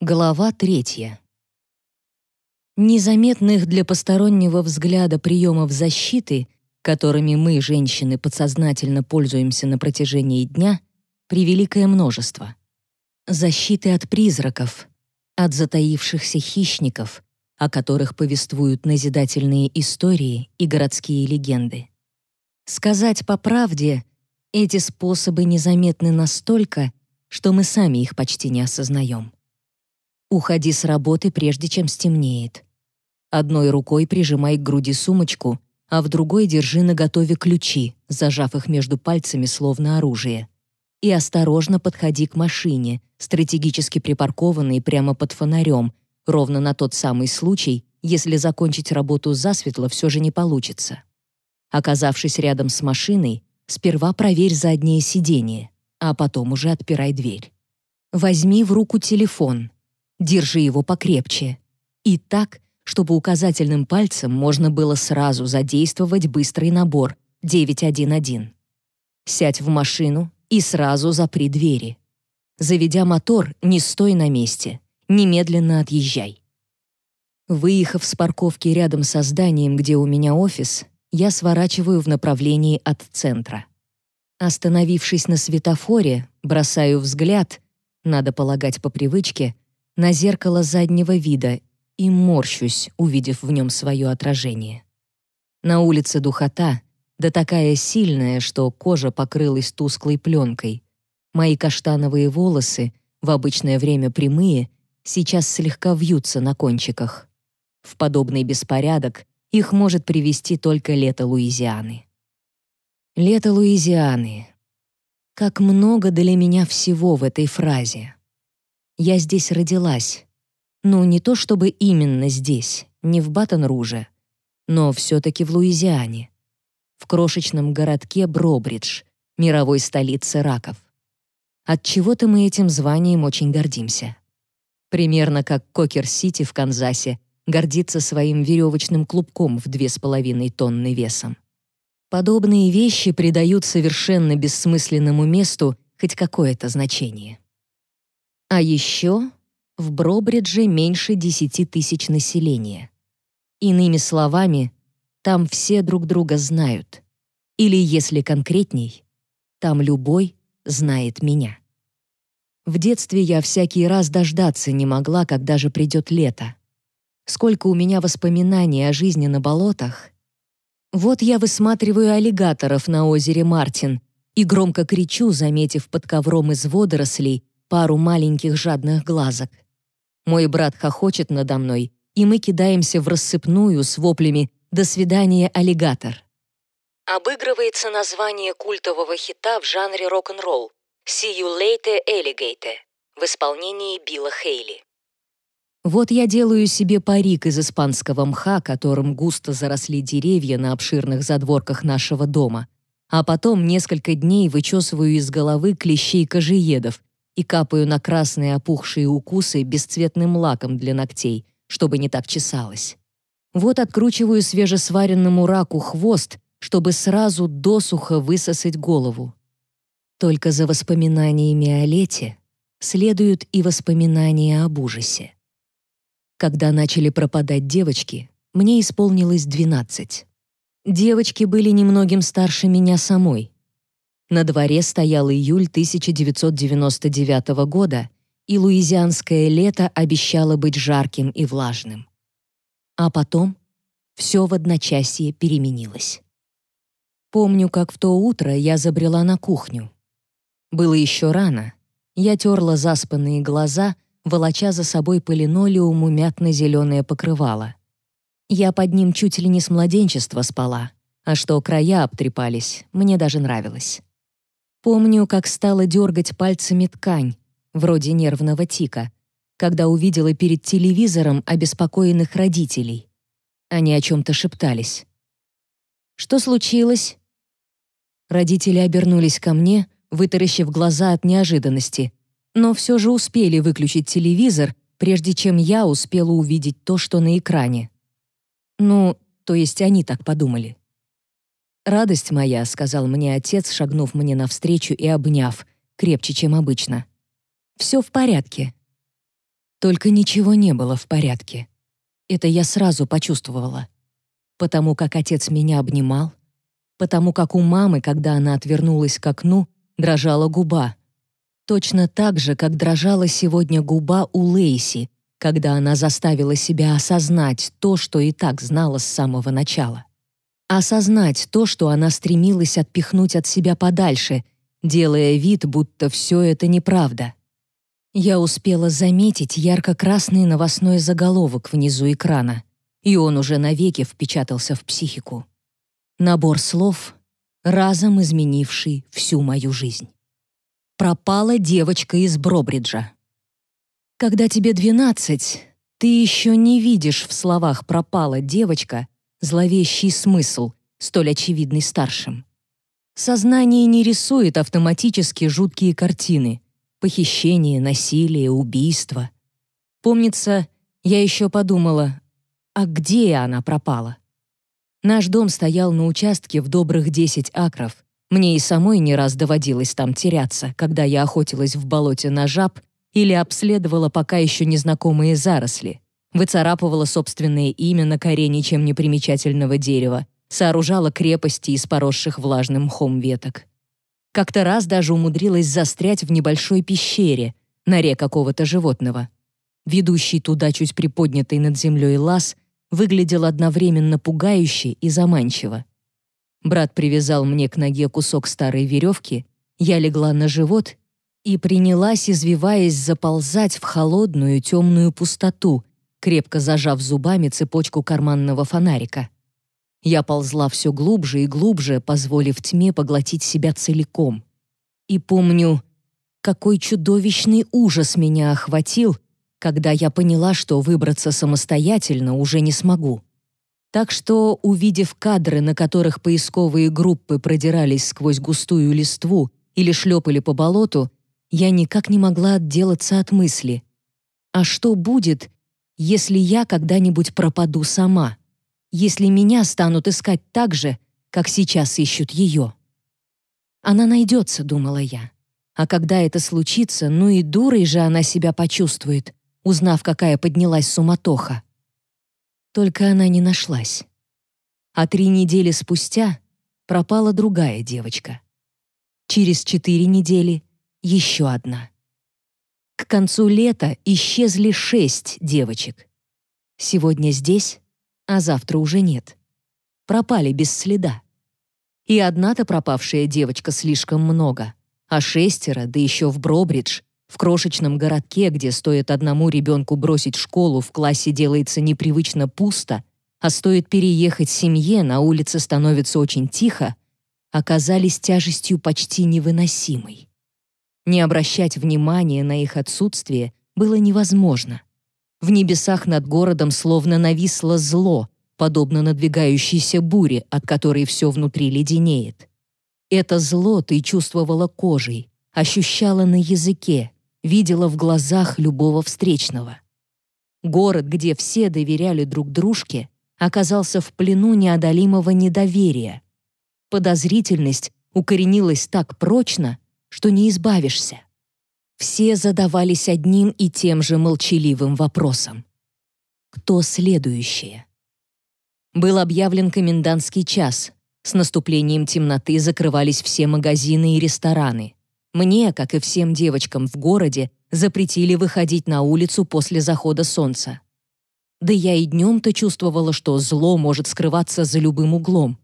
Глава третья. Незаметных для постороннего взгляда приемов защиты, которыми мы, женщины, подсознательно пользуемся на протяжении дня, превеликое множество. Защиты от призраков, от затаившихся хищников, о которых повествуют назидательные истории и городские легенды. Сказать по правде, эти способы незаметны настолько, что мы сами их почти не осознаем. Уходи с работы, прежде чем стемнеет. Одной рукой прижимай к груди сумочку, а в другой держи наготове ключи, зажав их между пальцами словно оружие. И осторожно подходи к машине, стратегически припаркованной прямо под фонарем, ровно на тот самый случай, если закончить работу засветло все же не получится. Оказавшись рядом с машиной, сперва проверь заднее сиденье, а потом уже отпирай дверь. Возьми в руку телефон — Держи его покрепче. И так, чтобы указательным пальцем можно было сразу задействовать быстрый набор 911. Сядь в машину и сразу запри двери. Заведя мотор, не стой на месте. Немедленно отъезжай. Выехав с парковки рядом со зданием, где у меня офис, я сворачиваю в направлении от центра. Остановившись на светофоре, бросаю взгляд, надо полагать по привычке, на зеркало заднего вида и морщусь, увидев в нем свое отражение. На улице духота, да такая сильная, что кожа покрылась тусклой пленкой. Мои каштановые волосы, в обычное время прямые, сейчас слегка вьются на кончиках. В подобный беспорядок их может привести только лето Луизианы. Лето Луизианы. Как много для меня всего в этой фразе. Я здесь родилась. Ну, не то чтобы именно здесь, не в Батон-Руже, но все-таки в Луизиане. В крошечном городке Бробридж, мировой столице раков. От чего то мы этим званием очень гордимся. Примерно как Кокер-Сити в Канзасе гордится своим веревочным клубком в две с половиной тонны весом. Подобные вещи придают совершенно бессмысленному месту хоть какое-то значение. А еще в Бробридже меньше 10 тысяч населения. Иными словами, там все друг друга знают. Или, если конкретней, там любой знает меня. В детстве я всякий раз дождаться не могла, когда же придет лето. Сколько у меня воспоминаний о жизни на болотах. Вот я высматриваю аллигаторов на озере Мартин и громко кричу, заметив под ковром из водорослей пару маленьких жадных глазок. Мой брат хохочет надо мной, и мы кидаемся в рассыпную с воплями «До свидания, аллигатор!». Обыгрывается название культового хита в жанре рок-н-ролл «See you later, alligator» в исполнении Билла Хейли. Вот я делаю себе парик из испанского мха, которым густо заросли деревья на обширных задворках нашего дома, а потом несколько дней вычесываю из головы клещей кожеедов, и капаю на красные опухшие укусы бесцветным лаком для ногтей, чтобы не так чесалось. Вот откручиваю свежесваренному раку хвост, чтобы сразу досуха высосать голову. Только за воспоминаниями о лете следуют и воспоминания об ужасе. Когда начали пропадать девочки, мне исполнилось 12. Девочки были немногим старше меня самой, на дворе стоял июль 1999 года, и луизианское лето обещало быть жарким и влажным. А потом все в одночасье переменилось. Помню, как в то утро я забрела на кухню. Было еще рано. Я терла заспанные глаза, волоча за собой по линолеуму мятно-зеленое покрывало. Я под ним чуть ли не с младенчества спала, а что края обтрепались, мне даже нравилось. Помню, как стала дергать пальцами ткань, вроде нервного тика, когда увидела перед телевизором обеспокоенных родителей. Они о чем-то шептались. «Что случилось?» Родители обернулись ко мне, вытаращив глаза от неожиданности, но все же успели выключить телевизор, прежде чем я успела увидеть то, что на экране. Ну, то есть они так подумали. «Радость моя», — сказал мне отец, шагнув мне навстречу и обняв, крепче, чем обычно. «Все в порядке». Только ничего не было в порядке. Это я сразу почувствовала. Потому как отец меня обнимал, потому как у мамы, когда она отвернулась к окну, дрожала губа. Точно так же, как дрожала сегодня губа у Лейси, когда она заставила себя осознать то, что и так знала с самого начала. Осознать то, что она стремилась отпихнуть от себя подальше, делая вид, будто все это неправда. Я успела заметить ярко-красный новостной заголовок внизу экрана, и он уже навеки впечатался в психику. Набор слов, разом изменивший всю мою жизнь. Пропала девочка из Бробриджа. Когда тебе 12, ты еще не видишь в словах «пропала девочка» зловещий смысл, столь очевидный старшим. Сознание не рисует автоматически жуткие картины — похищение, насилие, убийство. Помнится, я еще подумала, а где она пропала? Наш дом стоял на участке в добрых 10 акров. Мне и самой не раз доводилось там теряться, когда я охотилась в болоте на жаб или обследовала пока еще незнакомые заросли, выцарапывала собственное имя на коре ничем не примечательного дерева, сооружала крепости из поросших влажным мхом веток. Как-то раз даже умудрилась застрять в небольшой пещере, норе какого-то животного. Ведущий туда чуть приподнятый над землей лаз выглядел одновременно пугающе и заманчиво. Брат привязал мне к ноге кусок старой веревки, я легла на живот и принялась, извиваясь, заползать в холодную темную пустоту, крепко зажав зубами цепочку карманного фонарика. Я ползла все глубже и глубже, позволив тьме поглотить себя целиком. И помню, какой чудовищный ужас меня охватил, когда я поняла, что выбраться самостоятельно уже не смогу. Так что, увидев кадры, на которых поисковые группы продирались сквозь густую листву или шлепали по болоту, я никак не могла отделаться от мысли. А что будет, если я когда-нибудь пропаду сама? Если меня станут искать так же, как сейчас ищут ее? Она найдется, думала я. А когда это случится, ну и дурой же она себя почувствует, узнав, какая поднялась суматоха. Только она не нашлась. А три недели спустя пропала другая девочка. Через четыре недели еще одна. К концу лета исчезли шесть девочек. Сегодня здесь, а завтра уже нет. Пропали без следа. И одна-то пропавшая девочка слишком много, а шестеро, да еще в Бробридж, в крошечном городке, где стоит одному ребенку бросить школу, в классе делается непривычно пусто, а стоит переехать семье, на улице становится очень тихо, оказались тяжестью почти невыносимой. Не обращать внимания на их отсутствие было невозможно. В небесах над городом словно нависло зло, подобно надвигающейся буре, от которой все внутри леденеет. Это зло ты чувствовала кожей, ощущала на языке, видела в глазах любого встречного. Город, где все доверяли друг дружке, оказался в плену неодолимого недоверия. Подозрительность укоренилась так прочно, что не избавишься. Все задавались одним и тем же молчаливым вопросом. Кто следующее? Был объявлен комендантский час. С наступлением темноты закрывались все магазины и рестораны. Мне, как и всем девочкам в городе, запретили выходить на улицу после захода солнца. Да я и днем-то чувствовала, что зло может скрываться за любым углом.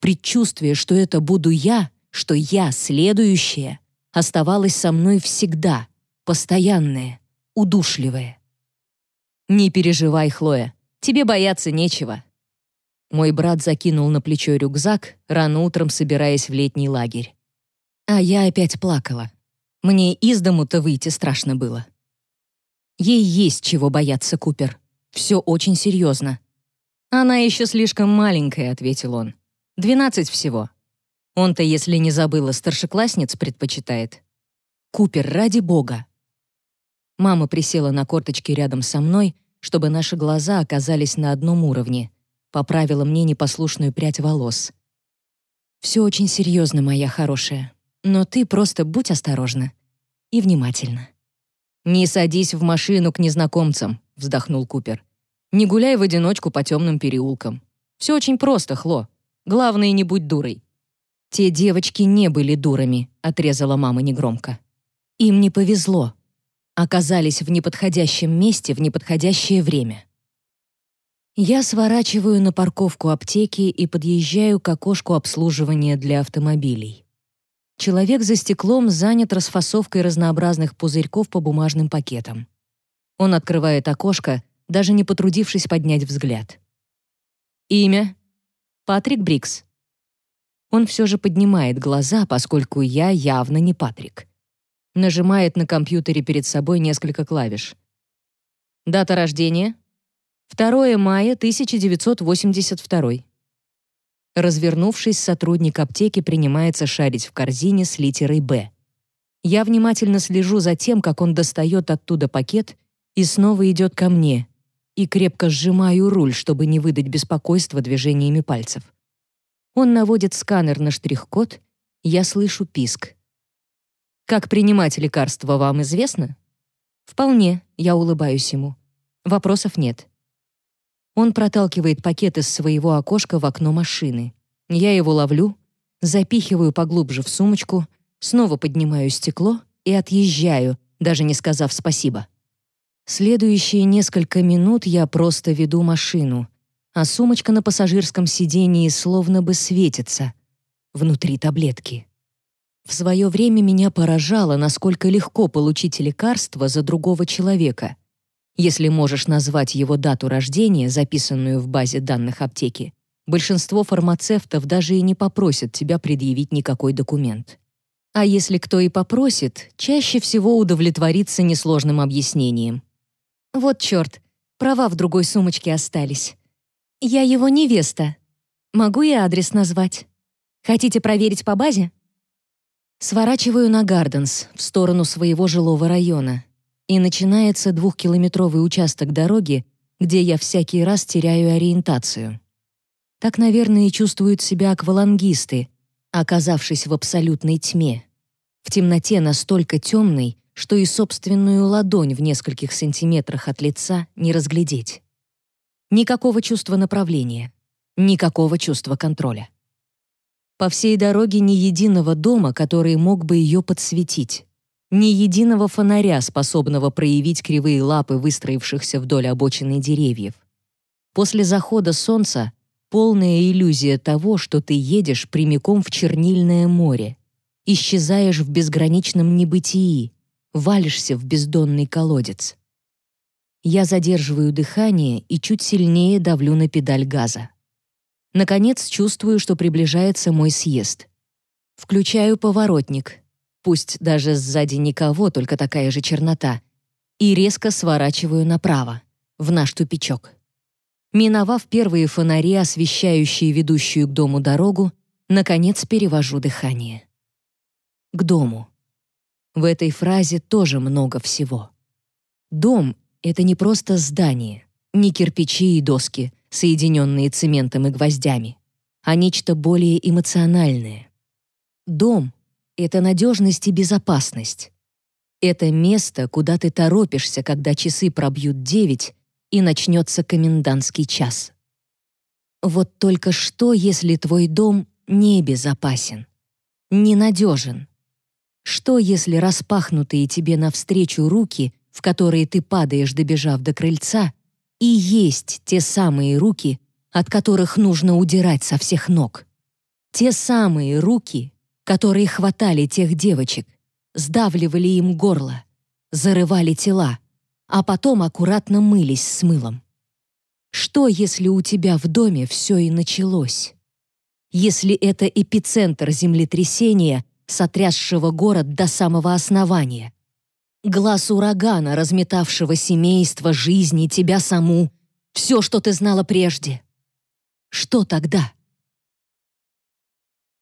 Предчувствие, что это буду я, что я следующая, оставалось со мной всегда, постоянное, удушливое. «Не переживай, Хлоя, тебе бояться нечего». Мой брат закинул на плечо рюкзак, рано утром собираясь в летний лагерь. А я опять плакала. Мне из дому-то выйти страшно было. Ей есть чего бояться, Купер. Все очень серьезно. «Она еще слишком маленькая», — ответил он. «Двенадцать всего. Он-то, если не забыла, старшеклассниц предпочитает. Купер, ради бога. Мама присела на корточки рядом со мной, чтобы наши глаза оказались на одном уровне. Поправила мне непослушную прядь волос. «Все очень серьезно, моя хорошая. Но ты просто будь осторожна. И внимательна». «Не садись в машину к незнакомцам», — вздохнул Купер. «Не гуляй в одиночку по темным переулкам. Все очень просто, Хло. Главное, не будь дурой». «Те девочки не были дурами», — отрезала мама негромко. «Им не повезло. Оказались в неподходящем месте в неподходящее время». Я сворачиваю на парковку аптеки и подъезжаю к окошку обслуживания для автомобилей. Человек за стеклом занят расфасовкой разнообразных пузырьков по бумажным пакетам. Он открывает окошко, даже не потрудившись поднять взгляд. Имя? Патрик Брикс. Он все же поднимает глаза, поскольку я явно не Патрик. Нажимает на компьютере перед собой несколько клавиш. Дата рождения? 2 мая 1982. Развернувшись, сотрудник аптеки принимается шарить в корзине с литерой «Б». Я внимательно слежу за тем, как он достает оттуда пакет и снова идет ко мне, и крепко сжимаю руль, чтобы не выдать беспокойства движениями пальцев. Он наводит сканер на штрих-код, я слышу писк. «Как принимать лекарства вам известно?» «Вполне», — я улыбаюсь ему. «Вопросов нет». Он проталкивает пакет из своего окошка в окно машины. Я его ловлю, запихиваю поглубже в сумочку, снова поднимаю стекло и отъезжаю, даже не сказав спасибо. Следующие несколько минут я просто веду машину, а сумочка на пассажирском сидении словно бы светится. Внутри таблетки. В свое время меня поражало, насколько легко получить лекарство за другого человека — если можешь назвать его дату рождения, записанную в базе данных аптеки, большинство фармацевтов даже и не попросят тебя предъявить никакой документ. А если кто и попросит, чаще всего удовлетворится несложным объяснением. «Вот черт, права в другой сумочке остались. Я его невеста. Могу я адрес назвать? Хотите проверить по базе?» Сворачиваю на Гарденс, в сторону своего жилого района, и начинается двухкилометровый участок дороги, где я всякий раз теряю ориентацию. Так, наверное, и чувствуют себя аквалангисты, оказавшись в абсолютной тьме. В темноте настолько темной, что и собственную ладонь в нескольких сантиметрах от лица не разглядеть. Никакого чувства направления, никакого чувства контроля. По всей дороге ни единого дома, который мог бы ее подсветить. Ни единого фонаря, способного проявить кривые лапы выстроившихся вдоль обочины деревьев. После захода солнца полная иллюзия того, что ты едешь прямиком в чернильное море, исчезаешь в безграничном небытии, валишься в бездонный колодец. Я задерживаю дыхание и чуть сильнее давлю на педаль газа. Наконец чувствую, что приближается мой съезд. Включаю поворотник, пусть даже сзади никого, только такая же чернота, и резко сворачиваю направо, в наш тупичок. Миновав первые фонари, освещающие ведущую к дому дорогу, наконец перевожу дыхание. К дому. В этой фразе тоже много всего. Дом — это не просто здание, не кирпичи и доски, соединенные цементом и гвоздями, а нечто более эмоциональное. Дом это надежность и безопасность. Это место, куда ты торопишься, когда часы пробьют девять и начнется комендантский час. Вот только что, если твой дом небезопасен, ненадежен? Что, если распахнутые тебе навстречу руки, в которые ты падаешь, добежав до крыльца, и есть те самые руки, от которых нужно удирать со всех ног? Те самые руки, которые хватали тех девочек, сдавливали им горло, зарывали тела, а потом аккуратно мылись с мылом. Что, если у тебя в доме все и началось? Если это эпицентр землетрясения, сотрясшего город до самого основания? Глаз урагана, разметавшего семейство, жизни, тебя саму, все, что ты знала прежде. Что тогда?